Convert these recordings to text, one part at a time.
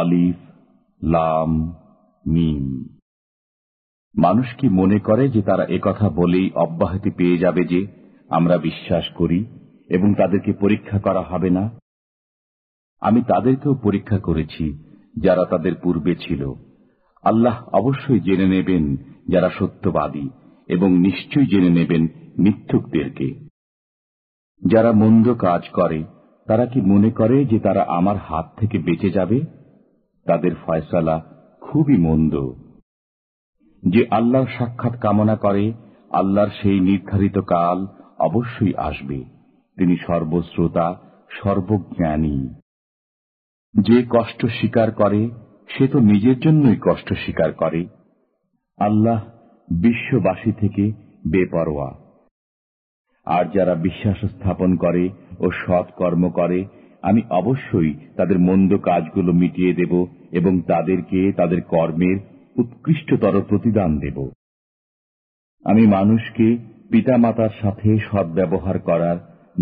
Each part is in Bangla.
অলিফ লাম, মিম। মানুষ কি মনে করে যে তারা একথা বলেই অব্যাহতি পেয়ে যাবে যে আমরা বিশ্বাস করি এবং তাদেরকে পরীক্ষা করা হবে না? আমি তাদেরকেও পরীক্ষা করেছি যারা তাদের পূর্বে ছিল। আল্লাহ অবশ্যই জেনে নেবেন যারা সত্যবাদী এবং নিশ্চয়ই জেনে নেবেন মিথ্যুকদেরকে। যারা মন্দ কাজ করে, তারা কি মনে করে যে তারা আমার হাত থেকে বেঁচে যাবে? তাদের ফয়সালা খুবই মন্দ। যে আল্লাহর সাক্ষাৎ কামনা করে, আল্লাহর সেই নির্ধারিত কাল অবশ্যই আসবে। তিনি সর্বশ্রোতা, সর্বজ্ঞানী। যে কষ্ট স্বীকার করে, সে তো নিজের জন্যই কষ্ট স্বীকার করে। আল্লাহ বিশ্ববাসী থেকে বেপরোয়া। আর যারা বিশ্বাস স্থাপন করে ও সৎ কর্ম করে আমি অবশ্যই তাদের মন্দ কাজগুলো মিটিয়ে দেব এবং তাদেরকে তাদের কর্মের উৎকৃষ্টতর প্রতিদান দেব। আমি মানুষকে পিতামাতার সাথে সদ্ব্যবহার করার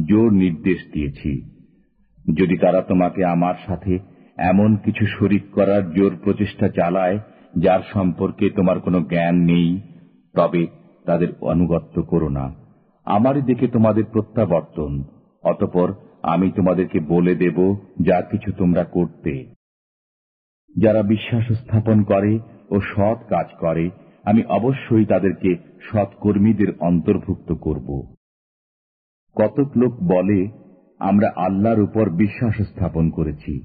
জোর নির্দেশ দিয়েছি। যদি তারা তোমাকে আমার সাথে এমন কিছু শরিক করার জোর প্রচেষ্টা চালায়, যার সম্পর্কে তোমার কোনো জ্ঞান নেই, তবে তাদের অনুগত্য করো না। আমারই দিকে তোমাদের প্রত্যাবর্তন, অতপর আমি তোমাদেরকে বলে দেব, যা কিছু তোমরা করতে। যারা বিশ্বাস স্থাপন করে ও সৎ কাজ করে, আমি অবশ্যই তাদেরকে সৎকর্মীদের অন্তর্ভুক্ত করব। কতক লোক বলে, আমরা আল্লাহর উপর বিশ্বাস স্থাপন করেছি।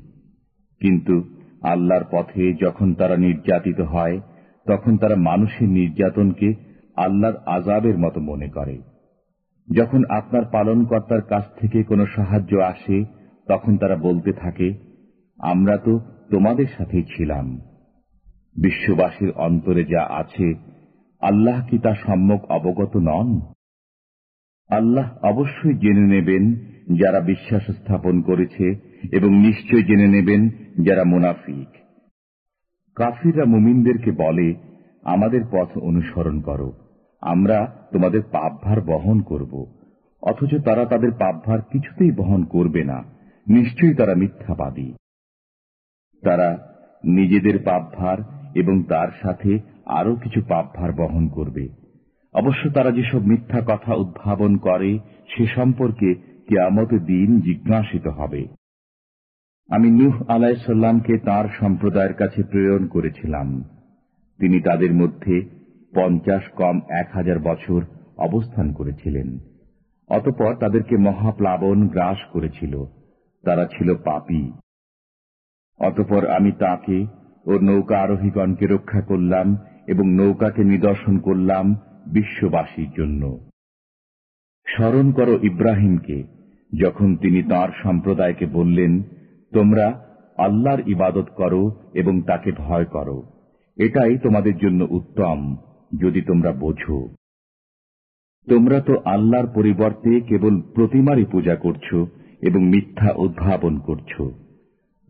কিন্তু আল্লাহর পথে যখন তারা নির্যাতিত হয়, তখন তারা মানুষের নির্যাতনকে আল্লাহর আজাবের মতো মনে করে। যখন আপনার পালনকর্তার কাছ থেকে কোনো সাহায্য আসে, তখন তারা বলতে থাকে, আমরা তো তোমাদের সাথেই ছিলাম। বিশ্ববাসীর অন্তরে যা আছে, আল্লাহ কি তা সম্যক অবগত নন? আল্লাহ অবশ্যই জেনে নেবেন যারা বিশ্বাস স্থাপন করেছে এবং নিশ্চয় জেনে নেবেন যারা মুনাফিক। কাফিররা মুমিনদেরকে বলে, আমাদের পথ অনুসরণ করো। আমরা তোমাদের পাপভার বহন করব। অথচ তারা তাদের পাপভার কিছুতেই বহন করবে না। নিশ্চয়ই তারা মিথ্যাবাদী। তারা নিজেদের পাপভার এবং তার সাথে আরও কিছু পাপভার বহন করবে। অবশ্য তারা যেসব মিথ্যা কথা উদ্ভাবন করে, সে সম্পর্কে কেয়ামত দিন জিজ্ঞাসিত হবে। আমি নুহ আলাইসাল্লামকে তার সম্প্রদায়ের কাছে প্রেরণ করেছিলাম। তিনি তাদের মধ্যে পঞ্চাশ কম এক হাজার বছর অবস্থান করেছিলেন। অতপর তাদেরকে মহাপ্লাবন গ্রাস করেছিল। তারা ছিল পাপি। অতপর আমি তাকে ও নৌকা আরোহীগণকে রক্ষা করলাম এবং নৌকাকে নিদর্শন করলাম বিশ্ববাসীর জন্য। স্মরণ করো ইব্রাহিমকে, যখন তিনি তার সম্প্রদায়কে বললেন, তোমরা আল্লাহর ইবাদত করো এবং তাকে ভয় করো। এটাই তোমাদের জন্য উত্তম। যদি তোমরা বোঝো। তোমরা তো আল্লাহর পরিবর্তে কেবল প্রতিমারই পূজা করছ এবং মিথ্যা উদ্ভাবন করছ।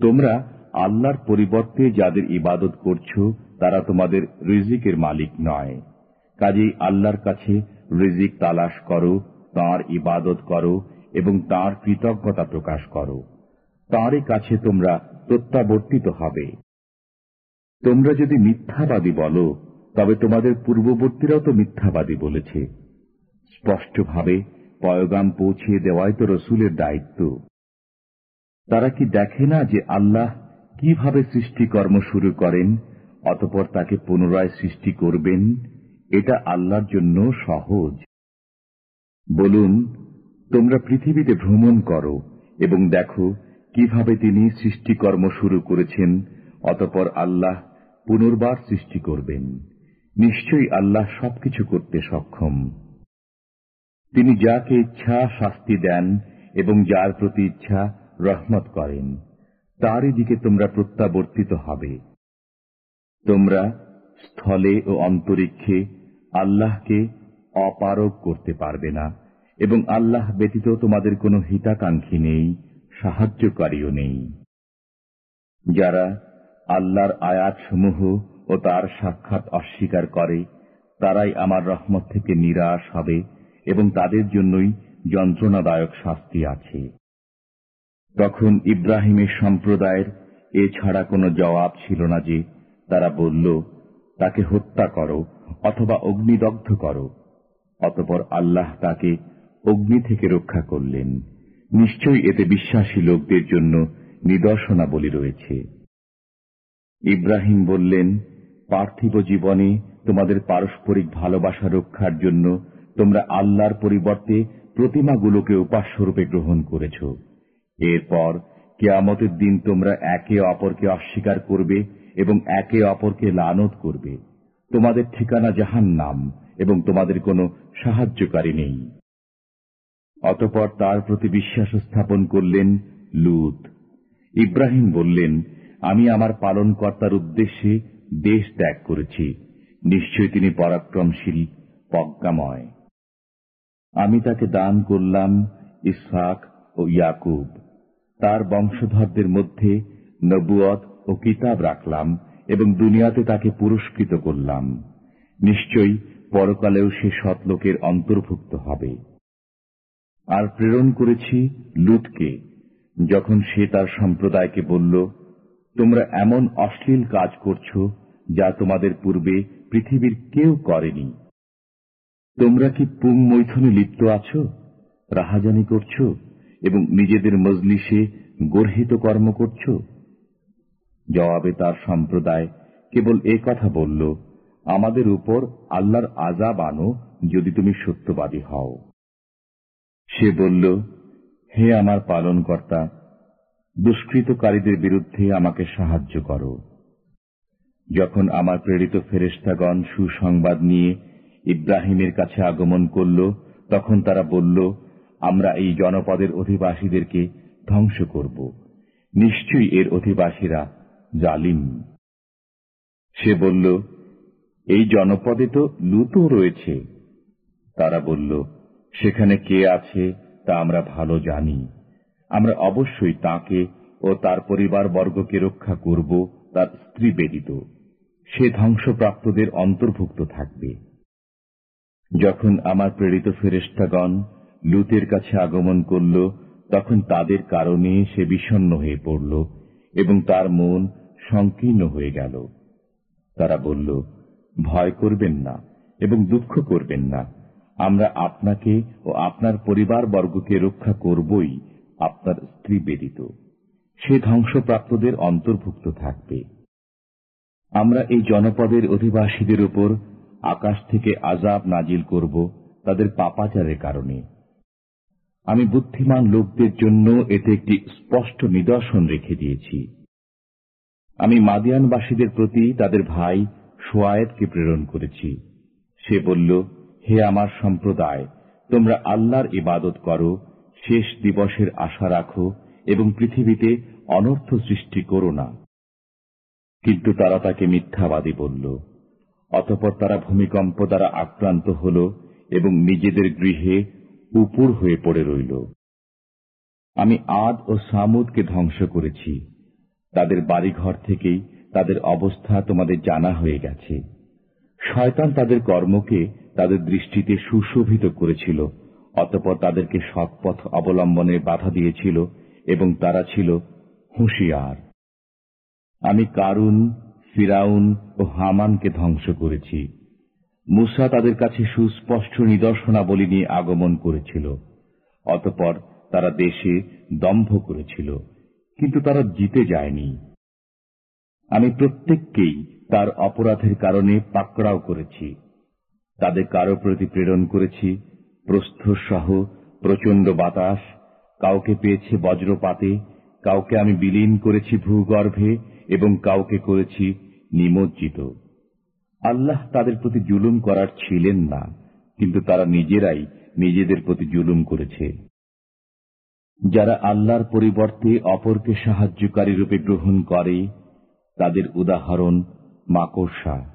তোমরা আল্লাহর পরিবর্তে যাদের ইবাদত করছ, তারা তোমাদের রিজিকের মালিক নয়। কাজেই আল্লাহর কাছে রিজিক তালাশ করো, তাঁর ইবাদত করো এবং তাঁর কৃতজ্ঞতা প্রকাশ করো। তাঁরই কাছে তোমরা প্রত্যাবর্তিত হবে। তোমরা যদি মিথ্যাবাদী বলো তবে তোমাদের পূর্ববর্তীরাও তো মিথ্যাবাদী বলেছে। স্পষ্টভাবে পয়গাম পৌঁছিয়ে দেওয়াই তো রসুলের দায়িত্ব। তারা কি দেখে না যে আল্লাহ কীভাবে সৃষ্টিকর্ম শুরু করেন, অতপর তাকে পুনরায় সৃষ্টি করবেন? এটা আল্লাহর জন্য সহজ। বলুন, তোমরা পৃথিবীতে ভ্রমণ করো এবং দেখো কীভাবে তিনি সৃষ্টিকর্ম শুরু করেছেন, অতপর আল্লাহ পুনর্বার সৃষ্টি করবেন। নিশ্চয়ই আল্লাহ সবকিছু করতে সক্ষম। তিনি যাকে ইচ্ছা শাস্তি দেন এবং যার প্রতি ইচ্ছা রহমত করেন, তারই দিকে তোমরা প্রত্যাবর্তিত হবে। তোমরা স্থলে ও অন্তরিক্ষে আল্লাহকে অপারক করতে পারবে না এবং আল্লাহ ব্যতীত তোমাদের কোনো হিতাকাঙ্ক্ষী নেই, সাহায্যকারীও নেই। যারা আল্লাহর আয়াতসমূহ ও তার সাক্ষাৎ অস্বীকার করে, তারাই আমার রহমত থেকে নিরাশ হবে এবং তাদের জন্যই যন্ত্রণাদায়ক শাস্তি আছে। তখন ইব্রাহিমের সম্প্রদায়ের এছাড়া কোনো জবাব ছিল না যে তারা বলল, তাকে হত্যা করো অথবা অগ্নিদগ্ধ করো। অতপর আল্লাহ তাকে অগ্নি থেকে রক্ষা করলেন। নিশ্চয়ই এতে বিশ্বাসী লোকদের জন্য নিদর্শনাবলী রয়েছে। ইব্রাহিম বললেন পার্থিব জীবনে তোমাদের পারস্পরিক ভালোবাসা রক্ষার জন্য তোমরা আল্লাহর পরিবর্তে প্রতিমাগুলোকে উপাস্যরূপে গ্রহণ করেছ। এরপর কেয়ামতের দিন তোমরা একে অপরকে অস্বীকার করবে এবং একে অপরকে লানত করবে। তোমাদের ঠিকানা জাহান নাম এবং তোমাদের কোনো সাহায্যকারী নেই। অতপর তার প্রতি বিশ্বাস স্থাপন করলেন লুত। ইব্রাহিম বললেন, আমি আমার পালনকর্তার উদ্দেশ্যে দেশ ত্যাগ করেছি। নিশ্চয় তিনি পরাক্রমশীল প্রজ্ঞাময় আমি তাকে দান করলাম ইসহাক ও ইয়াকুব। তার বংশধরদের মধ্যে নবুয়ত ও কিতাব রাখলাম এবং দুনিয়াতে তাকে পুরস্কৃত করলাম। নিশ্চয়ই পরকালেও সে সৎলোকের অন্তর্ভুক্ত হবে। আর প্রেরণ করেছি লুটকে। যখন সে তার সম্প্রদায়কে বলল, তোমরা এমন অশ্লীল কাজ করছ যা তোমাদের পূর্বে পৃথিবীর কেউ করেনি। তোমরা কি পুং মৈথনে লিপ্ত আছো, রাহাজানি করছ, এবং নিজেদের মজলিসে গর্হিত কর্ম করছ? জবাবে তার সম্প্রদায় কেবল এ কথা বলল, আমাদের উপর আল্লাহর আজাব আনো যদি তুমি সত্যবাদী হও। সে বলল, হে আমার পালনকর্তা, দুষ্কৃতকারীদের বিরুদ্ধে আমাকে সাহায্য করো। যখন আমার প্রেরিত ফেরেস্তাগণ সুসংবাদ নিয়ে ইব্রাহিমের কাছে আগমন করল, তখন তারা বলল, আমরা এই জনপদের অধিবাসীদেরকে ধ্বংস করব। নিশ্চয়ই এর অধিবাসীরা জালিম। সে বলল, এই জনপদে তো লুতও রয়েছে। তারা বলল, সেখানে কে আছে তা আমরা ভালো জানি। আমরা অবশ্যই তাকে ও তার পরিবার বর্গকে রক্ষা করব, তার স্ত্রী ব্যতীত। সে ধ্বংসপ্রাপ্তদের অন্তর্ভুক্ত থাকবে। যখন আমার প্রেরিত ফেরেস্তাগণ লুতের কাছে আগমন করল, তখন তাদের কারণে সে বিষণ্ন হয়ে পড়ল এবং তার মন সংকীর্ণ হয়ে গেল। তারা বলল, ভয় করবেন না এবং দুঃখ করবেন না। আমরা আপনাকে ও আপনার পরিবার বর্গকে রক্ষা করবই আপনার স্ত্রী ব্যতীত। সে ধ্বংসপ্রাপ্তদের অন্তর্ভুক্ত থাকবে। আমরা এই জনপদের অধিবাসীদের উপর আকাশ থেকে আজাব নাজিল করব তাদের পাপাচারের কারণে। আমি বুদ্ধিমান লোকদের জন্য এতে একটি স্পষ্ট নিদর্শন রেখে দিয়েছি। আমি মাদিয়ানবাসীদের প্রতি তাদের ভাই সোয়ায়েতকে প্রেরণ করেছি। সে বলল, হে আমার সম্প্রদায়, তোমরা আল্লাহর ইবাদত করো, শেষ দিবসের আশা রাখো এবং পৃথিবীতে অনর্থ সৃষ্টি করো না। কিন্তু তারা তাকে মিথ্যাবাদী বলল। অতপর তারা ভূমিকম্প দ্বারা আক্রান্ত হল এবং নিজেদের গৃহে উপুর হয়ে পড়ে রইল। আমি আদ ও সামুদকে ধ্বংস করেছি। তাদের বাড়িঘর থেকেই তাদের অবস্থা তোমাদের জানা হয়ে গেছে। শয়তান তাদের কর্মকে তাদের দৃষ্টিতে সুশোভিত করেছিল, অতপর তাদেরকে সৎপথ অবলম্বনে বাধা দিয়েছিল এবং তারা ছিল হুঁশিয়ার। আমি কারুন, ফিরাউন ও হামানকে ধ্বংস করেছি। মুসা তাদের কাছে সুস্পষ্ট নিদর্শনাবলী নিয়ে আগমন করেছিল, অতপর তারা দেশে দম্ভ করেছিল, কিন্তু তারা জিতে যায়নি। আমি প্রত্যেককেই তার অপরাধের কারণে পাকড়াও করেছি। তাদের কারও প্রতি প্রেরণ করেছি প্রস্থসহ প্রচণ্ড বাতাস, কাউকে পেয়েছে বজ্রপাতে, কাউকে আমি বিলীন করেছি ভূগর্ভে এবং কাউকে করেছি নিমজ্জিত। আল্লাহ তাদের প্রতি জুলুম করার ছিলেন না, কিন্তু তারা নিজেরাই নিজেদের প্রতি জুলুম করেছে। যারা আল্লাহর পরিবর্তে অপরকে সাহায্যকারী রূপে গ্রহণ করে, তাদের উদাহরণ মাকড়সা।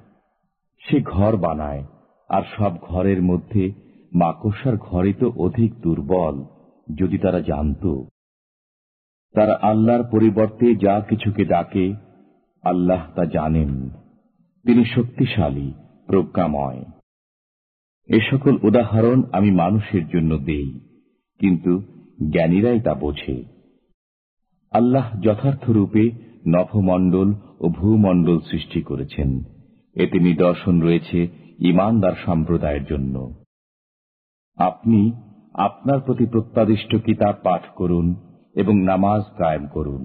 সে ঘর বানায়, আর সব ঘরের মধ্যে মাকড়সার ঘরে তো অধিক দুর্বল, যদি তারা জানত। তারা আল্লাহর পরিবর্তে যা কিছুকে ডাকে, আল্লাহ তা জানেন। তিনি শক্তিশালী, প্রজ্ঞাময়। এ সকল উদাহরণ আমি মানুষের জন্য দেই, কিন্তু জ্ঞানীরাই তা বোঝে। আল্লাহ যথার্থ রূপে নভমণ্ডল ও ভূমণ্ডল সৃষ্টি করেছেন। এতে নিদর্শন রয়েছে ইমানদার সম্প্রদায়ের জন্য। আপনি আপনার প্রতি প্রত্যাদিষ্ট কিতাব পাঠ করুন এবং নামাজ কায়েম করুন।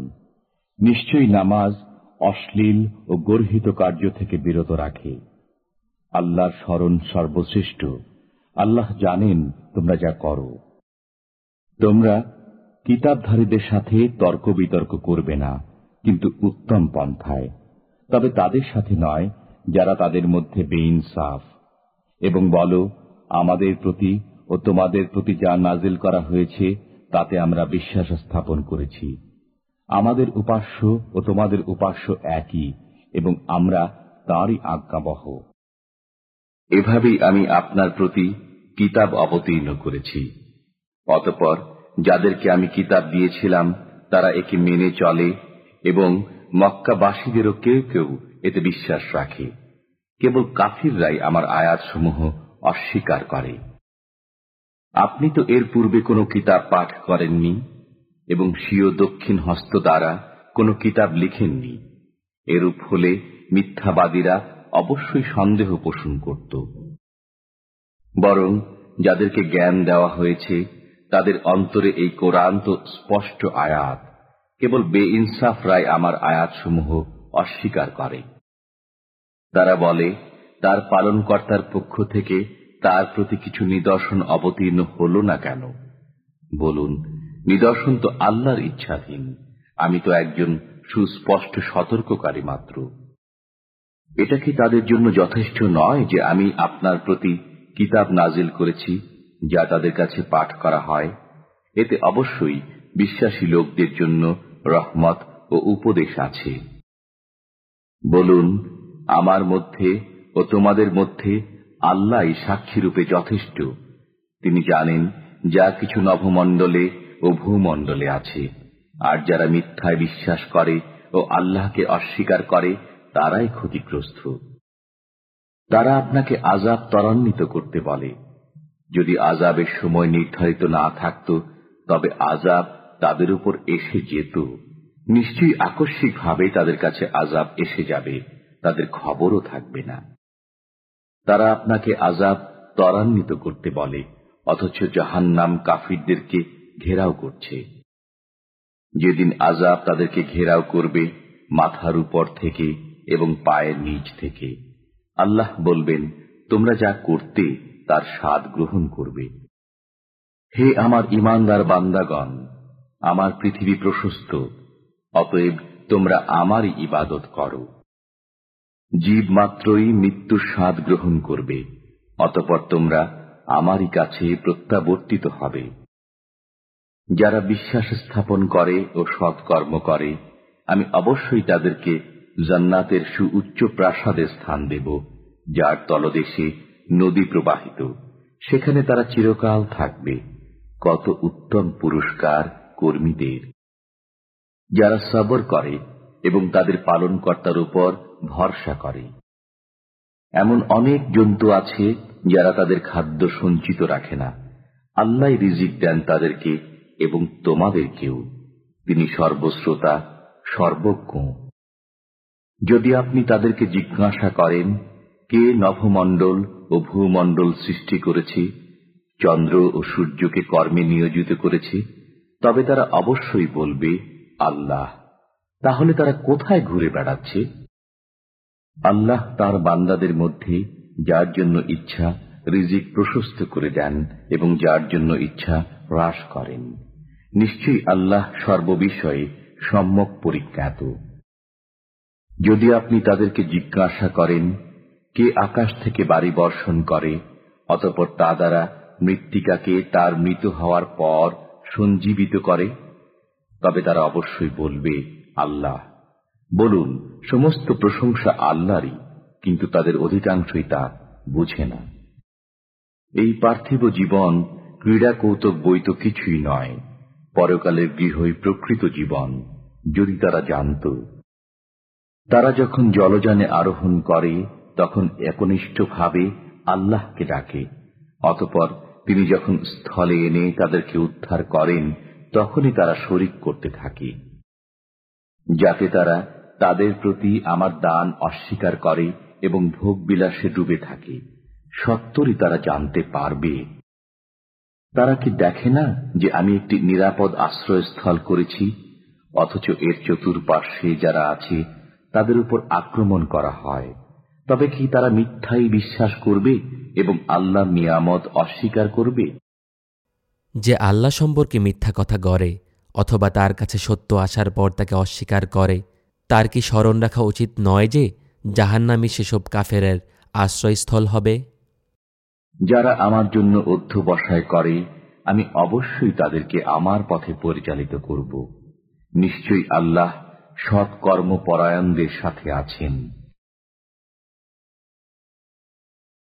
নিশ্চয়ই নামাজ অশ্লীল ও গর্হিত কার্য থেকে বিরত রাখে। আল্লাহর স্মরণ সর্বশ্রেষ্ঠ। আল্লাহ জানেন তোমরা যা করো। তোমরা কিতাবধারীদের সাথে তর্ক বিতর্ক করবে না, কিন্তু উত্তম পন্থায়। তবে তাদের সাথে নয় যারা তাদের মধ্যে বেইনসাফ। এবং বলো, আমাদের প্রতি ও তোমাদের প্রতি যা নাজিল করা হয়েছে তাতে আমরা বিশ্বাস স্থাপন করেছি। আমাদের উপাস্য ও তোমাদের উপাস্য একই, এবং আমরা তাঁরই আজ্ঞাবহ। এভাবেই আমি আপনার প্রতি কিতাব অবতীর্ণ করেছি। অতপর যাদেরকে আমি কিতাব দিয়েছিলাম, তারা একে মেনে চলে এবং মক্কাবাসীদেরও কেউ কেউ এতে বিশ্বাস রাখে। কেবল কাফিররাই আমার আয়াতসমূহ অস্বীকার করে। আপনি তো এর পূর্বে কোনো কিতাব পাঠ করেননি, এবং স্বীয় দক্ষিণ হস্ত দ্বারা কোনো কিতাব লিখেননি। এরূপ হলে মিথ্যাবাদীরা অবশ্যই সন্দেহ পোষণ করত। বরং যাদেরকে জ্ঞান দেওয়া হয়েছে, তাদের অন্তরে এই কোরআন তো স্পষ্ট আয়াত, কেবল বে ইনসাফ রায় আমার আয়াতসমূহ অস্বীকার করে। তারা বলে, তার পালনকর্তার পক্ষ থেকে তার প্রতি কিছু নিদর্শন অবতীর্ণ হল না কেন? বলুন, নিদর্শন তো আল্লাহর ইচ্ছাধীন। আমি তো একজন সুস্পষ্ট সতর্ককারী মাত্র। এটা কি তাদের জন্য যথেষ্ট নয় যে আমি আপনার প্রতি কিতাব নাজিল করেছি, যা তাদের কাছে পাঠ করা হয়? এতে অবশ্যই বিশ্বাসী লোকদের জন্য রহমত ও উপদেশ আছে। বলুন, আমার মধ্যে ও তোমাদের মধ্যে আল্লাহ সাক্ষীরূপে যথেষ্ট। তিনি জানেন, যা কিছু নভমণ্ডলে ও ভূমণ্ডলে আছে। আর যারা মিথ্যায় বিশ্বাস করে ও আল্লাহকে অস্বীকার করে, তারাই ক্ষতিগ্রস্ত। তারা আপনাকে আজাব ত্বরান্বিত করতে বলে। যদি আজাবের সময় নির্ধারিত না থাকত, তবে আজাব তাদের উপর এসে যেত। নিশ্চয়ই আকস্মিকভাবে তাদের কাছে আজাব এসে যাবে, তাদের খবরও থাকবে না। তারা আপনাকে আজাব ত্বরান্বিত করতে বলে, অথচ জাহান নাম কাফিরদেরকে ঘেরাও করছে। যেদিন আজাব তাদেরকে ঘেরাও করবে, মাথার উপর থেকে এবং পায়ের নিচ থেকে। আল্লাহ বলবেন, তোমরা যা করতে, তার স্বাদ গ্রহণ করবে। হে আমার ইমানদার বান্দাগণ, আমার পৃথিবী প্রশস্ত, অতএব তোমরা আমারই ইবাদত করো। জীব মাত্রই মৃত্যুর স্বাদ গ্রহণ করবে, অতপর তোমরা আমারই কাছে প্রত্যাবর্তিত হবে। যারা বিশ্বাস স্থাপন করে ও সৎকর্ম করে, আমি অবশ্যই তাদেরকে জান্নাতের সুউচ্চ প্রাসাদে স্থান দেব, যার তলদেশে নদী প্রবাহিত। সেখানে তারা চিরকাল থাকবে। কত উত্তম পুরস্কার কর্মীদের। যারা সবর করে এবং তাদের পালনকর্তার উপর ভরসা করে। এমন অনেক জন্তু আছে যারা তাদের খাদ্য সঞ্চিত রাখে না। আল্লাহ রিজিক দেন তাদেরকে এবং তোমাদেরকেও। তিনি সর্বশ্রোতা, সর্বজ্ঞ। যদি আপনি তাদেরকে জিজ্ঞাসা করেন, কে নভমণ্ডল ও ভূমণ্ডল সৃষ্টি করেছে, চন্দ্র ও সূর্যকে কর্মে নিয়োজিত করেছে, তবে তারা অবশ্যই বলবে, আল্লাহ। তাহলে তারা কোথায় ঘুরে বেড়াচ্ছে? আল্লাহ তার বান্দাদের মধ্যে যার জন্য ইচ্ছা রিজিক প্রশস্ত করে দেন এবং যার জন্য ইচ্ছা হ্রাস করেন। নিশ্চয়ই আল্লাহ সর্ববিষয়ে সম্যক পরিজ্ঞাত। যদি আপনি তাদেরকে জিজ্ঞাসা করেন, কে আকাশ থেকে বাড়ি বর্ষণ করে, অতপর তা দ্বারা মৃত্তিকাকে তার মৃত হওয়ার পর সঞ্জীবিত করে, তবে তারা অবশ্যই বলবে আল্লাহ। বলুন, সমস্ত প্রশংসা আল্লাহরই, কিন্তু তাদের অধিকাংশই তা বুঝে না। এই পার্থিব জীবন ক্রীড়া কৌতুক বই তো কিছুই নয়। পরকালের গৃহই প্রকৃত জীবন, যদি তারা জানত। তারা যখন জলযানে আরোহণ করে, তখন একনিষ্ঠভাবে আল্লাহকে ডাকে। অতপর তিনি যখন স্থলে এনে তাদেরকে উদ্ধার করেন, তখনই তারা শরিক করতে থাকে। যাতে তারা তাদের প্রতি আমার দান অস্বীকার করে এবং ভোগ বিলাসে ডুবে থাকে। সত্তরই তারা জানতে পারবে। তারা কি দেখে না যে আমি একটি নিরাপদ আশ্রয়স্থল করেছি, অথচ এর চতুর্পার্শ্বে যারা আছে, তাদের উপর আক্রমণ করা হয়। তবে কি তারা মিথ্যাই বিশ্বাস করবে এবং আল্লাহ মিয়ামত অস্বীকার করবে? যে আল্লাহ সম্পর্কে মিথ্যা কথা গড়ে অথবা তার কাছে সত্য আসার পর তাকে অস্বীকার করে। তার কি স্মরণ রাখা উচিত নয় যে জাহান্নামী সেসব কাফেরের আশ্রয়স্থল হবে? যারা আমার জন্য অধ্যবসায় করে, আমি অবশ্যই তাদেরকে আমার পথে পরিচালিত করব। নিশ্চয়ই আল্লাহ সৎ কর্মপরায়ণদের সাথে আছেন।